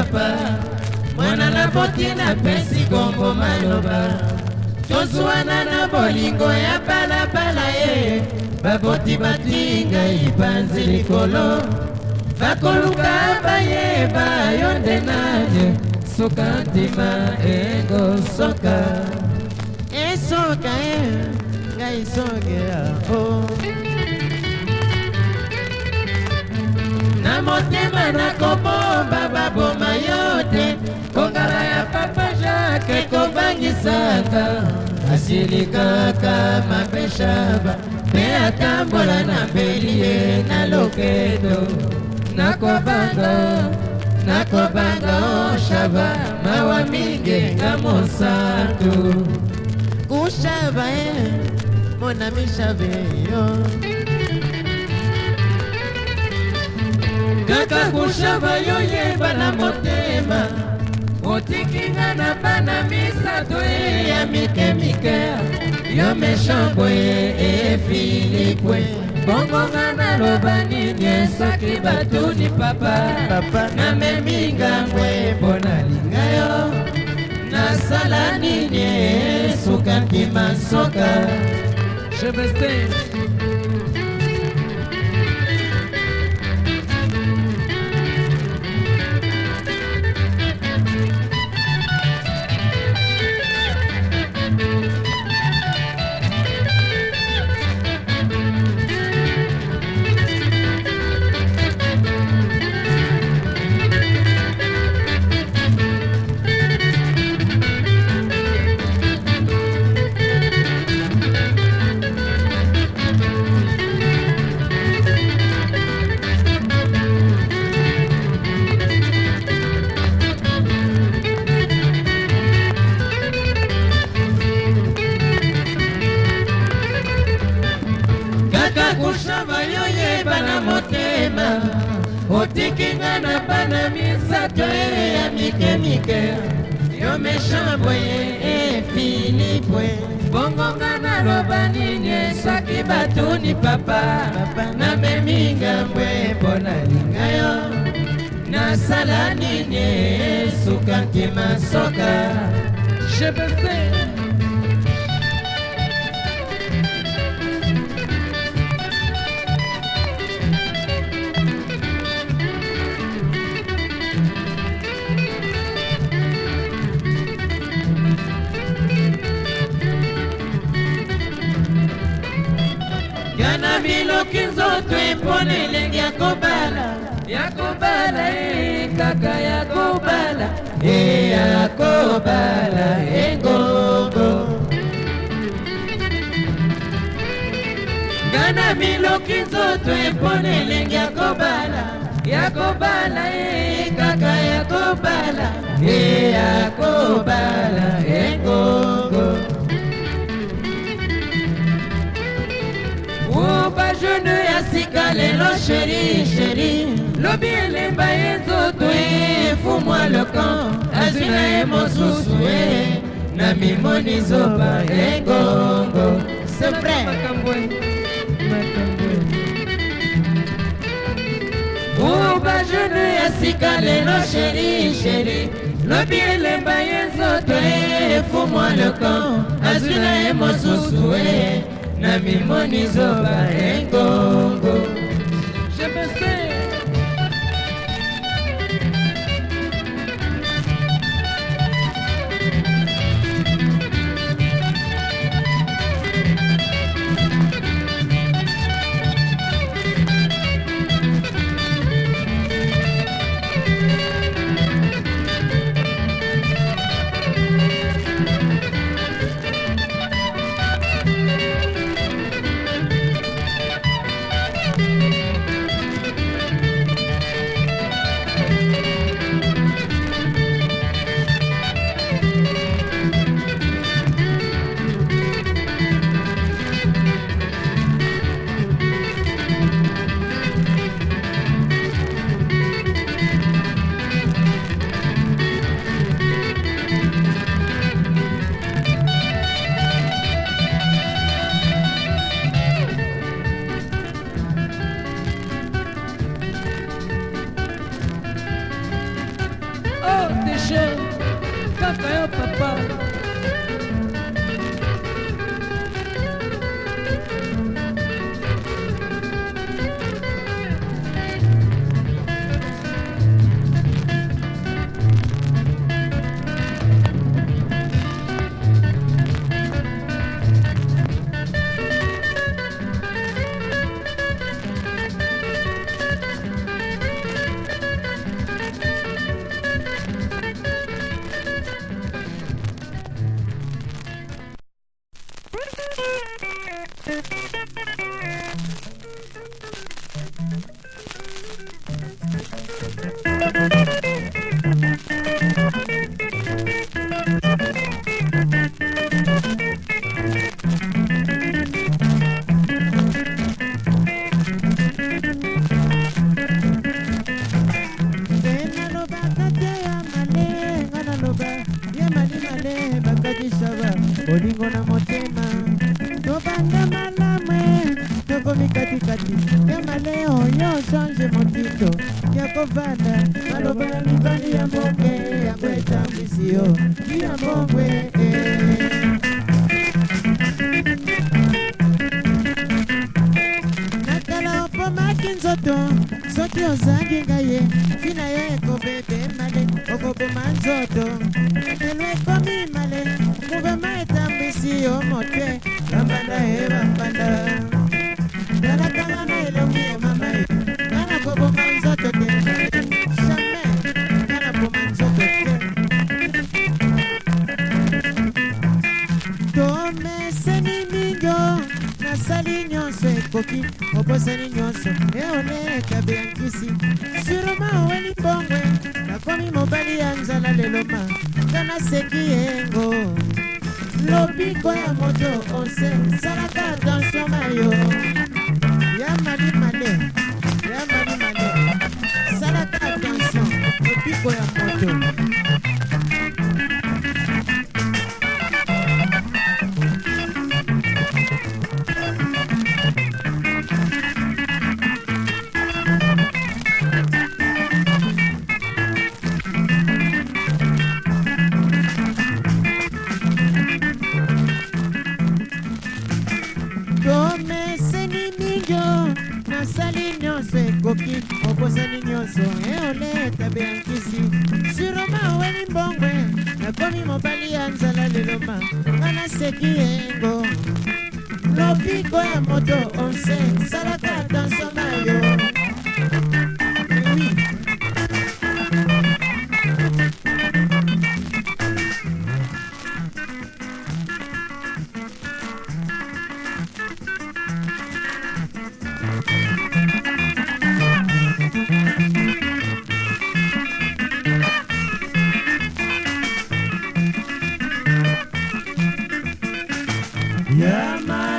papa mwana naboti napesi gombo maloba tozwana na bolingo ya balabala ye baboti batingai panzi likolo bakoluka bayeba yo nde nani soka ntima egosoka esoka ye ngai e songea o na motema nakobomba baboma akonisaka asilikaka mapeshaba mpe atambola na mbeli ye na loketo nakobanga nakobanga oshaba oh, mawa mingenga mosantu kushaba e eh, monamishabe yo kaka kushaba yo yeba na motema otikinga na bana misato e ya mikemike yo méchant boye efilikwe eh, eh, bongonga naloba nini esaki eh, batuni papa papa namemi ngangwe mpona linga yo nasala nini esukaki masoka jebestin bolinga na bana misato e ya mikemike yo méchant boye e fili boye bongonga naloba nini esaki batuni papa namemi ngambo mpona linga yo nasala nini esukaki masoka je peux faire nzoto epona elenge ya kobala ya kobala e kaka ya kobala e ya kobala engongo nga na miloki nzoto epona elenge ya kobala ya kobala e kaka ya kobala e ya kobala engongo oba jeune ya sika lelo sheri sheri lobi elemba ye nzoto efumwa lokan azwi na ye mosusu e na mimoni zoba ekongo sepre oba jeune ya sika lelo sheri sheri lobi elemba ye nzoto efumwa lokan azwi na ye mosusu e na mimoni zoba engongo oh déchet kaka yo papa ngama namwe tokomi katikati pema leo nyosanje motindo ya kovanda maloba ya mibali ya mbonge ya kwetambisi yo ya mbongwe eh. natala opomaki nzoto soki ozangi ngai ye ntina yo ekobebemale okoboma nzoto telo ekomi male mouvema etambisi yo mote bambanda e bambanda lalakala na elongi ema mai kana koboma nzoto te jamai kana boma nzoto te tomeseni mingo nasali nyonso ekoki obosani nyonso eoleka beankisi suroma oweli mbongwe nakomi mobali ya nzala leloma nga naseki yengo lobiko ya moto ose salaka attention na yo ya malimale ya malimale salaka attention lobiko ya moto nasali nyonso ekoki mokosani nyonso eoleta eh, beyankisi suroma oweni mbongwe nakomi mobali ya nzala leloma nga naseki yengo lobiko ya moto onse salaka tansoma yo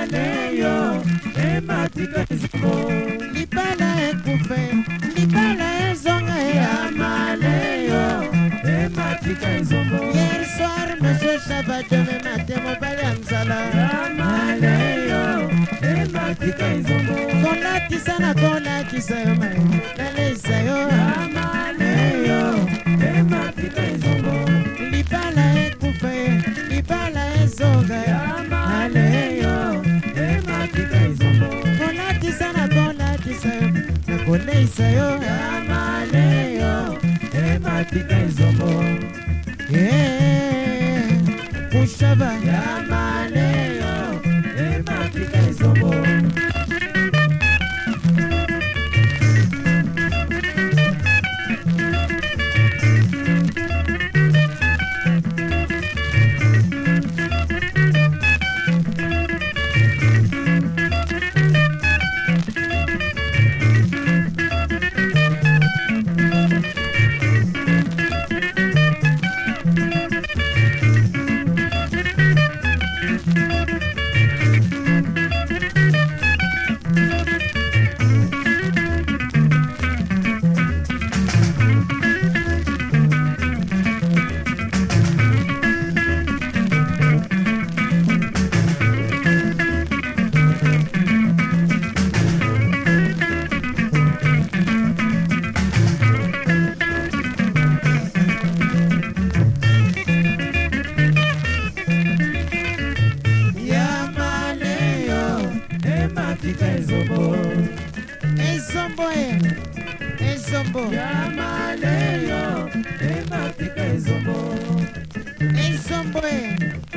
leyo ematika eziko libala ekufe libala ezonga ya maleyo ematika ezongo hier soir monsieur chaba deme mate mobali ya nzala ya maleyo ematika ezongo kolatisa na kolatisa yo mae nalesa yo ya pesa yo ya maleyo epatika izombo kushaba ya male matemática e zombô. Em zombô,